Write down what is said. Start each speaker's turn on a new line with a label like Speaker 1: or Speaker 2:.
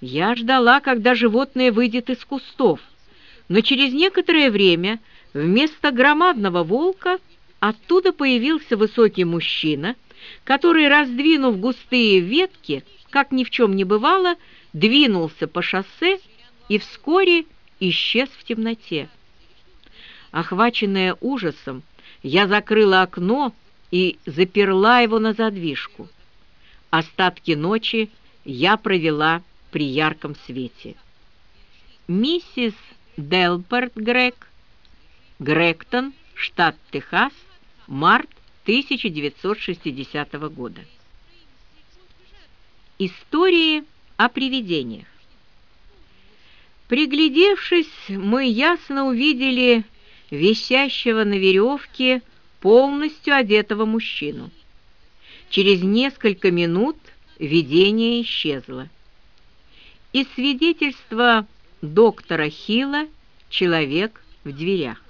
Speaker 1: Я ждала, когда животное выйдет из кустов, но через некоторое время вместо громадного волка оттуда появился высокий мужчина, который, раздвинув густые ветки, как ни в чем не бывало, двинулся по шоссе и вскоре исчез в темноте. Охваченная ужасом, я закрыла окно и заперла его на задвижку. Остатки ночи я провела при ярком свете. Миссис Делперт Грег, Гректон, штат Техас, март 1960 года. Истории о привидениях. Приглядевшись, мы ясно увидели висящего на веревке полностью одетого мужчину. Через несколько минут видение исчезло. Из свидетельства доктора Хилла «Человек в дверях».